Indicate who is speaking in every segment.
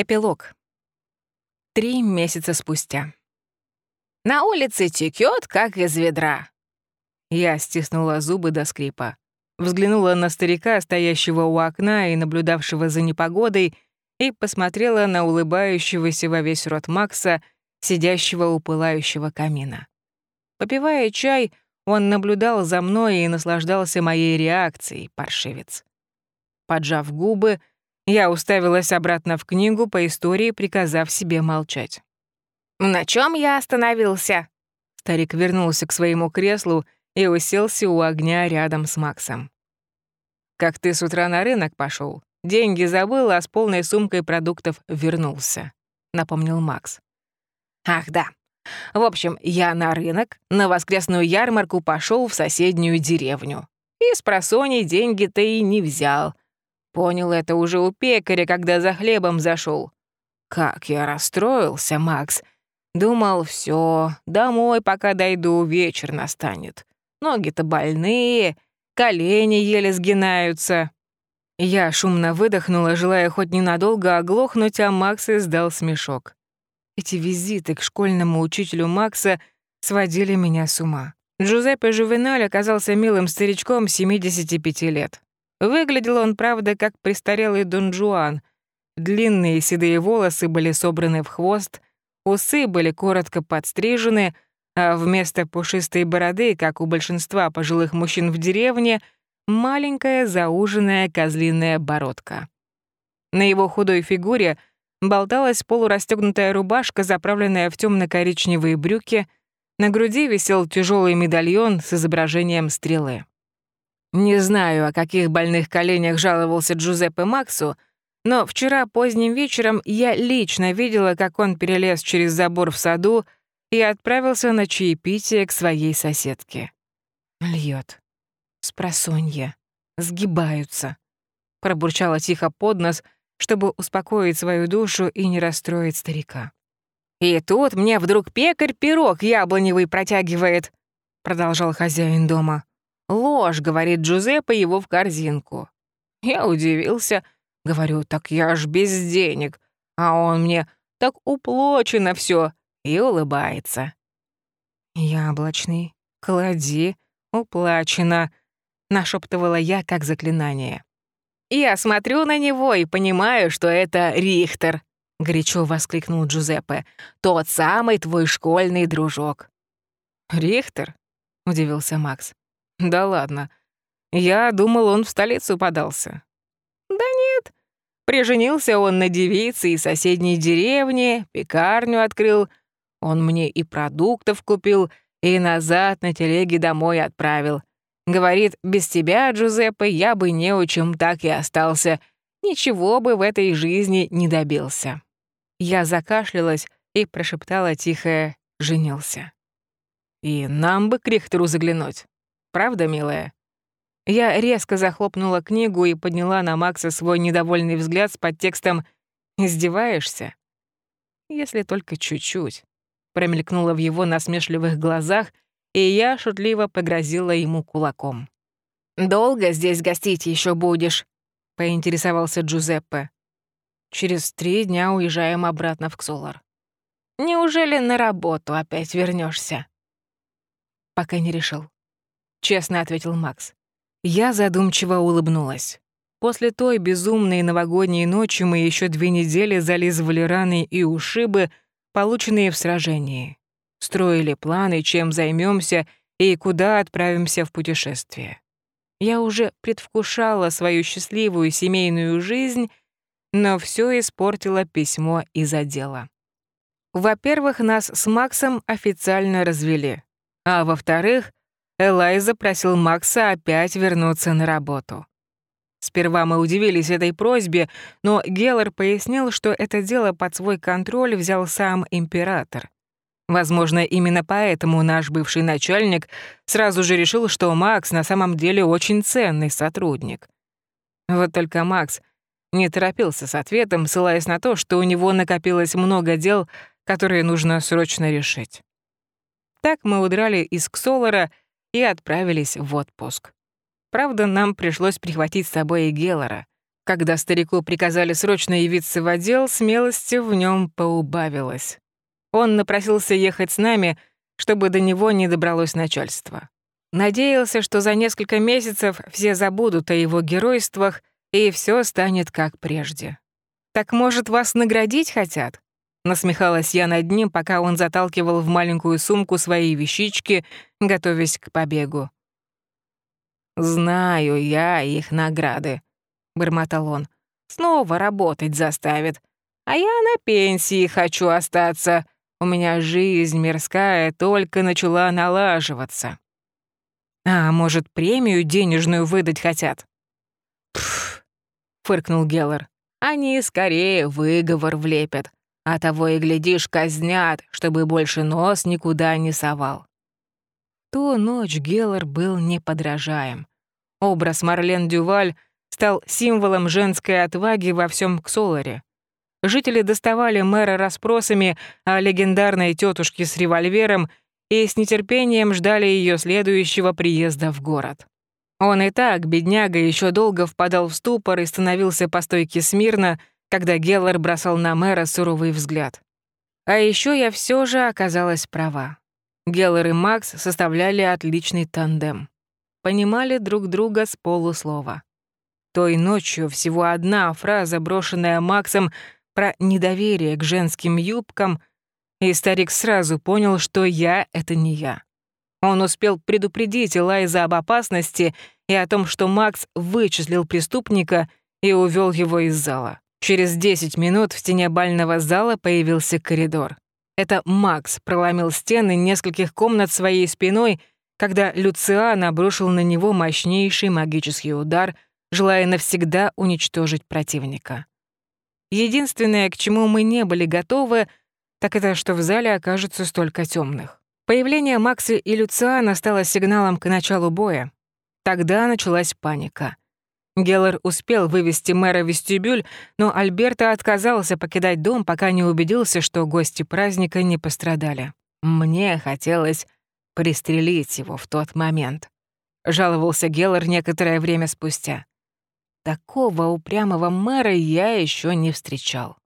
Speaker 1: Эпилог. Три месяца спустя. «На улице текет, как из ведра». Я стиснула зубы до скрипа. Взглянула на старика, стоящего у окна и наблюдавшего за непогодой, и посмотрела на улыбающегося во весь рот Макса, сидящего у пылающего камина. Попивая чай, он наблюдал за мной и наслаждался моей реакцией, паршивец. Поджав губы, я уставилась обратно в книгу по истории, приказав себе молчать.
Speaker 2: «На чем я остановился?»
Speaker 1: Старик вернулся к своему креслу и уселся у огня рядом с Максом. «Как ты с утра на рынок пошел, деньги забыл, а с полной сумкой продуктов вернулся», — напомнил Макс.
Speaker 2: «Ах, да. В общем, я на рынок, на воскресную ярмарку пошел в соседнюю деревню. И с просоней деньги-то и не взял. Понял это уже у пекаря, когда за хлебом зашел. Как я расстроился, Макс. Думал, все, домой пока дойду, вечер настанет. Ноги-то больные, колени еле сгинаются. Я шумно выдохнула, желая хоть ненадолго оглохнуть, а Макс издал смешок. Эти визиты к школьному учителю Макса сводили меня с ума. Джузеппе Жувеналь оказался милым старичком 75 лет. Выглядел он, правда, как престарелый Дон. Длинные седые волосы были собраны в хвост, усы были коротко подстрижены, а вместо пушистой бороды, как у большинства пожилых мужчин в деревне, маленькая зауженная козлиная бородка. На его худой фигуре болталась полурастегнутая рубашка, заправленная в темно-коричневые брюки, на груди висел тяжелый медальон с изображением стрелы. Не знаю, о каких больных коленях жаловался Джузеппе Максу, но вчера поздним вечером я лично видела, как он перелез через забор в саду и отправился на чаепитие к своей соседке. Льет. Спросонья. Сгибаются. Пробурчала тихо под нос, чтобы успокоить свою душу и не расстроить старика. «И тут мне вдруг пекарь пирог яблоневый протягивает», — продолжал хозяин дома. «Ложь», — говорит Джузеппе его в корзинку. Я удивился, говорю, так я ж без денег, а он мне так уплочено все и улыбается. «Яблочный, клади, уплачено», — нашептывала я как заклинание. «Я смотрю на него и понимаю, что это Рихтер», — горячо воскликнул Джузеппе. «Тот самый твой школьный дружок». «Рихтер?» — удивился Макс. Да ладно. Я думал, он в столицу подался. Да нет. Приженился он на девице из соседней деревни, пекарню открыл. Он мне и продуктов купил, и назад на телеге домой отправил. Говорит, без тебя, Джузеппе, я бы неучим так и остался. Ничего бы в этой жизни не добился. Я закашлялась и прошептала тихое «женился». И нам бы к Рихтеру заглянуть. Правда, милая?» Я резко захлопнула книгу и подняла на Макса свой недовольный взгляд с подтекстом «Издеваешься?» «Если только чуть-чуть», — промелькнула в его насмешливых глазах, и я шутливо погрозила ему кулаком. «Долго здесь гостить еще будешь?» — поинтересовался Джузеппе. «Через три дня уезжаем обратно в Ксолар». «Неужели на работу опять вернешься? «Пока не решил», — честно ответил Макс. Я задумчиво улыбнулась. После той безумной новогодней ночи мы еще две недели зализывали раны и ушибы, полученные в сражении. Строили планы, чем займемся и куда отправимся в путешествие. Я уже предвкушала свою счастливую семейную жизнь, но все испортило письмо из отдела. Во-первых, нас с Максом официально развели, а во-вторых, Элайза просил Макса опять вернуться на работу. Сперва мы удивились этой просьбе, но Геллер пояснил, что это дело под свой контроль взял сам император. Возможно, именно поэтому наш бывший начальник сразу же решил, что Макс на самом деле очень ценный сотрудник. Вот только Макс не торопился с ответом, ссылаясь на то, что у него накопилось много дел, которые нужно срочно решить. Так мы удрали из Ксолора и отправились в отпуск. Правда, нам пришлось прихватить с собой и Геллора.
Speaker 1: Когда старику приказали срочно явиться в отдел, смелости в нем поубавилось. Он напросился ехать с нами, чтобы до него не добралось начальство. Надеялся, что за несколько месяцев все забудут о его геройствах, и все станет как прежде. «Так, может, вас наградить хотят?» Насмехалась я над ним, пока он заталкивал в маленькую сумку свои вещички, готовясь к побегу. «Знаю я их награды», — бормотал он. «Снова работать заставит. А я на пенсии хочу остаться. У меня жизнь мирская только начала налаживаться». «А может, премию денежную выдать хотят?» «Пф», — фыркнул Геллер. «Они скорее выговор влепят, а того и, глядишь, казнят, чтобы больше нос никуда не совал». Ту ночь Геллер был неподражаем. Образ Марлен Дюваль стал символом женской отваги во всем Ксоларе. Жители доставали мэра расспросами о легендарной тетушке с револьвером и с нетерпением ждали ее следующего приезда в город. Он и так, бедняга, еще долго впадал в ступор и становился по стойке смирно, когда Геллар бросал на мэра суровый взгляд. А еще я все же оказалась права. Геллар и Макс составляли отличный тандем. Понимали друг друга с полуслова. Той ночью всего одна фраза, брошенная Максом про недоверие к женским юбкам, и старик сразу понял, что я — это не я. Он успел предупредить Элайза об опасности и о том, что Макс вычислил преступника и увел его из зала. Через 10 минут в стене бального зала появился коридор. Это Макс проломил стены нескольких комнат своей спиной, когда Люциан обрушил на него мощнейший магический удар, желая навсегда уничтожить противника. Единственное, к чему мы не были готовы — так это что в зале окажется столько темных. Появление Макса и Люциана стало сигналом к началу боя. Тогда началась паника. Геллер успел вывести мэра в вестибюль, но Альберто отказался покидать дом, пока не убедился, что гости праздника не пострадали. Мне хотелось пристрелить его в тот момент. Жаловался Геллер некоторое время спустя. Такого упрямого мэра я еще не встречал.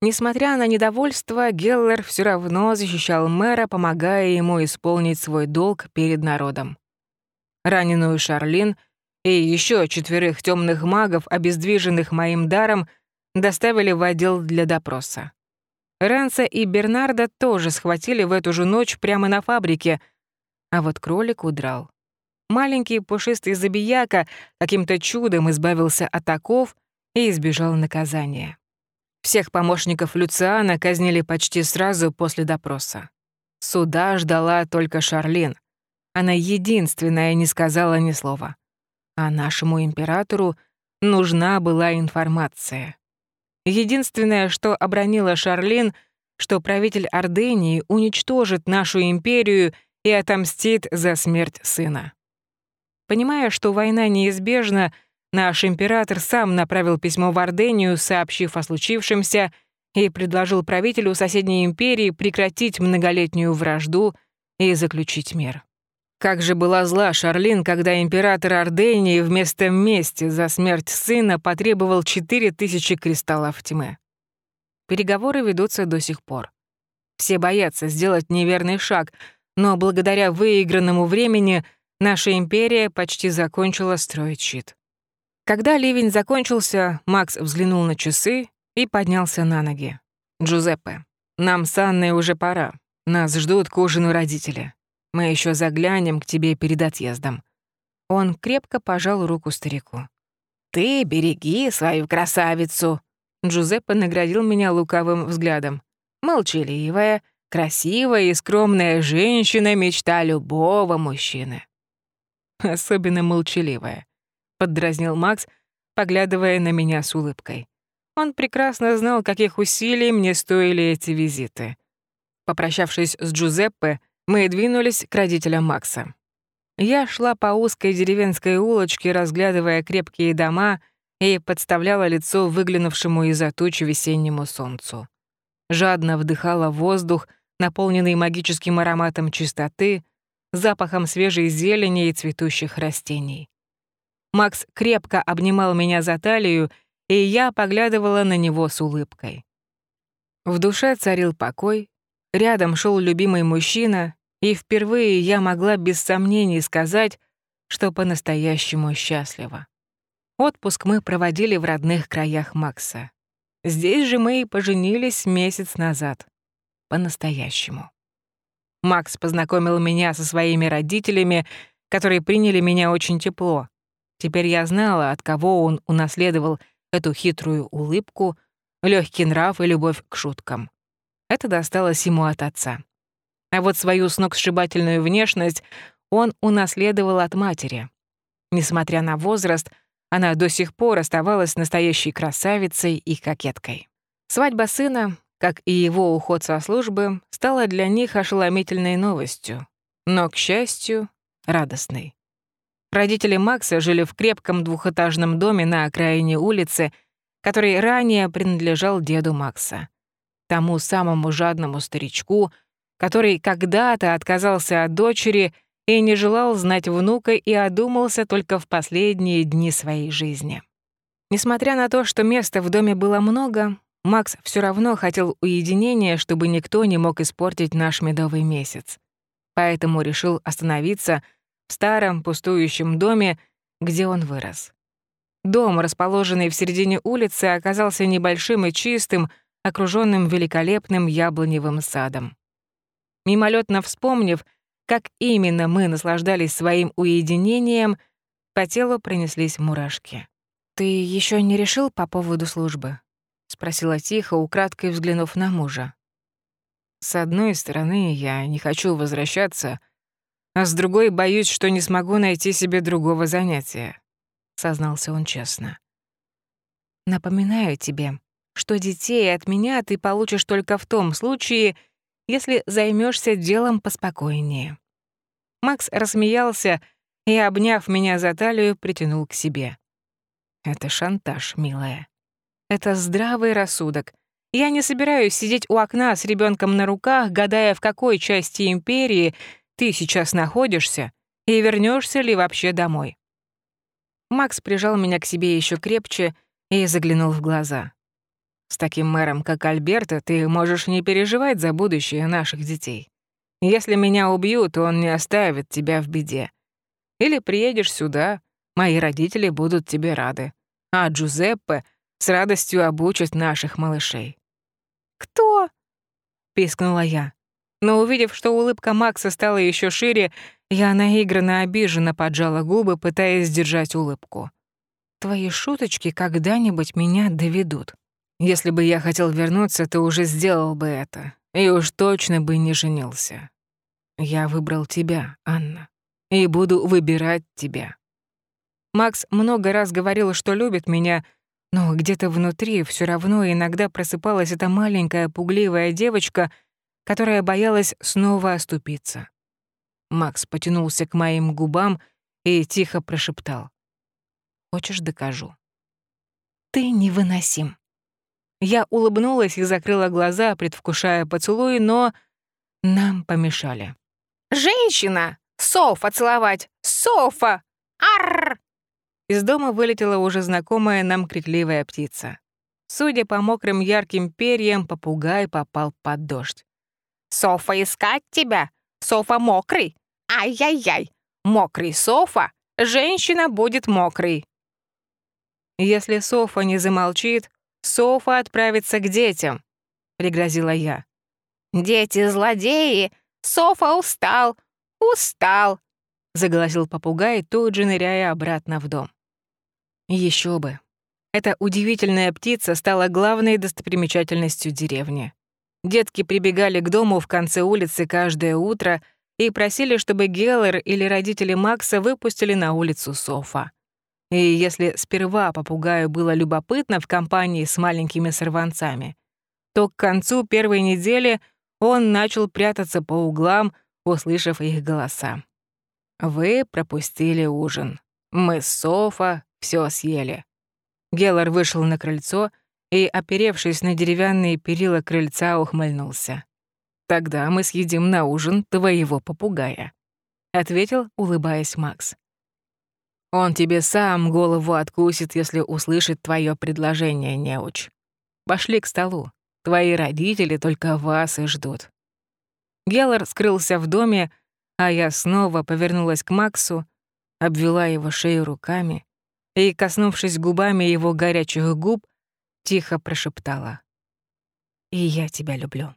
Speaker 1: Несмотря на недовольство, Геллер все равно защищал мэра, помогая ему исполнить свой долг перед народом. Раненую Шарлин и еще четверых темных магов, обездвиженных моим даром, доставили в отдел для допроса. Ранса и Бернарда тоже схватили в эту же ночь прямо на фабрике, а вот кролик удрал. Маленький пушистый забияка каким-то чудом избавился от оков и избежал наказания. Всех помощников Люциана казнили почти сразу после допроса. Суда ждала только Шарлин. Она единственная не сказала ни слова. А нашему императору нужна была информация. Единственное, что обронила Шарлин, что правитель Ордении уничтожит нашу империю и отомстит за смерть сына. Понимая, что война неизбежна, Наш император сам направил письмо в Ордению, сообщив о случившемся, и предложил правителю соседней империи прекратить многолетнюю вражду и заключить мир. Как же была зла Шарлин, когда император Ордении вместо мести за смерть сына потребовал 4000 кристаллов тьмы. Переговоры ведутся до сих пор. Все боятся сделать неверный шаг, но благодаря выигранному времени наша империя почти закончила строить щит. Когда ливень закончился, Макс взглянул на часы и поднялся на ноги. «Джузеппе, нам с Анной уже пора. Нас ждут к ужину родители. Мы еще заглянем к тебе перед отъездом». Он крепко пожал руку старику. «Ты береги свою красавицу!» Джузеппе наградил меня лукавым взглядом. «Молчаливая, красивая и скромная женщина — мечта любого мужчины». Особенно молчаливая поддразнил Макс, поглядывая на меня с улыбкой. Он прекрасно знал, каких усилий мне стоили эти визиты. Попрощавшись с Джузеппе, мы двинулись к родителям Макса. Я шла по узкой деревенской улочке, разглядывая крепкие дома и подставляла лицо выглянувшему из-за туч весеннему солнцу. Жадно вдыхала воздух, наполненный магическим ароматом чистоты, запахом свежей зелени и цветущих растений. Макс крепко обнимал меня за талию, и я поглядывала на него с улыбкой. В душе царил покой, рядом шел любимый мужчина, и впервые я могла без сомнений сказать, что по-настоящему счастлива. Отпуск мы проводили в родных краях Макса. Здесь же мы и поженились месяц назад. По-настоящему. Макс познакомил меня со своими родителями, которые приняли меня очень тепло. Теперь я знала, от кого он унаследовал эту хитрую улыбку, легкий нрав и любовь к шуткам. Это досталось ему от отца. А вот свою сногсшибательную внешность он унаследовал от матери. Несмотря на возраст, она до сих пор оставалась настоящей красавицей и кокеткой. Свадьба сына, как и его уход со службы, стала для них ошеломительной новостью, но, к счастью, радостной. Родители Макса жили в крепком двухэтажном доме на окраине улицы, который ранее принадлежал деду Макса. Тому самому жадному старичку, который когда-то отказался от дочери и не желал знать внука и одумался только в последние дни своей жизни. Несмотря на то, что места в доме было много, Макс все равно хотел уединения, чтобы никто не мог испортить наш медовый месяц. Поэтому решил остановиться в старом пустующем доме, где он вырос. Дом, расположенный в середине улицы, оказался небольшим и чистым, окруженным великолепным яблоневым садом. Мимолетно вспомнив, как именно мы наслаждались своим уединением, по телу пронеслись мурашки. «Ты еще не решил по поводу службы?» — спросила тихо, украдкой взглянув на мужа. «С одной стороны, я не хочу возвращаться, а с другой боюсь, что не смогу найти себе другого занятия», — сознался он честно. «Напоминаю тебе, что детей от меня ты получишь только в том случае, если займешься делом поспокойнее». Макс рассмеялся и, обняв меня за талию, притянул к себе. «Это шантаж, милая. Это здравый рассудок. Я не собираюсь сидеть у окна с ребенком на руках, гадая, в какой части империи ты сейчас находишься и вернешься ли вообще домой. Макс прижал меня к себе еще крепче и заглянул в глаза. С таким мэром, как Альберта, ты можешь не переживать за будущее наших детей. Если меня убьют, он не оставит тебя в беде. Или приедешь сюда, мои родители будут тебе рады. А Джузеппе с радостью обучат наших малышей». «Кто?» — пискнула я. Но увидев, что улыбка Макса стала еще шире, я наигранно обиженно поджала губы, пытаясь сдержать улыбку. «Твои шуточки когда-нибудь меня доведут. Если бы я хотел вернуться, то уже сделал бы это, и уж точно бы не женился. Я выбрал тебя, Анна, и буду выбирать тебя». Макс много раз говорил, что любит меня, но где-то внутри все равно иногда просыпалась эта маленькая пугливая девочка, которая боялась снова оступиться. Макс потянулся к моим губам и тихо прошептал. «Хочешь, докажу?» «Ты невыносим». Я улыбнулась и закрыла глаза, предвкушая поцелуй, но нам помешали. «Женщина! Софа целовать! Софа! Арр!» Из дома вылетела уже знакомая нам крикливая птица. Судя по мокрым ярким перьям, попугай попал под дождь. «Софа искать тебя! Софа мокрый! Ай-яй-яй! Мокрый Софа! Женщина будет мокрой!» «Если Софа не замолчит, Софа отправится к детям», — пригрозила я. «Дети злодеи! Софа устал! Устал!» — заголосил попугай, тут же ныряя обратно в дом. Еще бы. Эта удивительная птица стала главной достопримечательностью деревни. Детки прибегали к дому в конце улицы каждое утро и просили, чтобы Геллер или родители Макса выпустили на улицу Софа. И если сперва попугаю было любопытно в компании с маленькими сорванцами, то к концу первой недели он начал прятаться по углам, услышав их голоса. «Вы пропустили ужин. Мы с Софа все съели». Геллар вышел на крыльцо и, оперевшись на деревянные перила крыльца, ухмыльнулся. «Тогда мы съедим на ужин твоего попугая», — ответил, улыбаясь Макс. Он тебе сам голову откусит, если услышит твое предложение, неуч. Пошли к столу. Твои родители только вас и ждут». Геллар скрылся в доме, а я снова повернулась к Максу, обвела его шею руками и, коснувшись губами его горячих губ, тихо прошептала. «И я тебя люблю».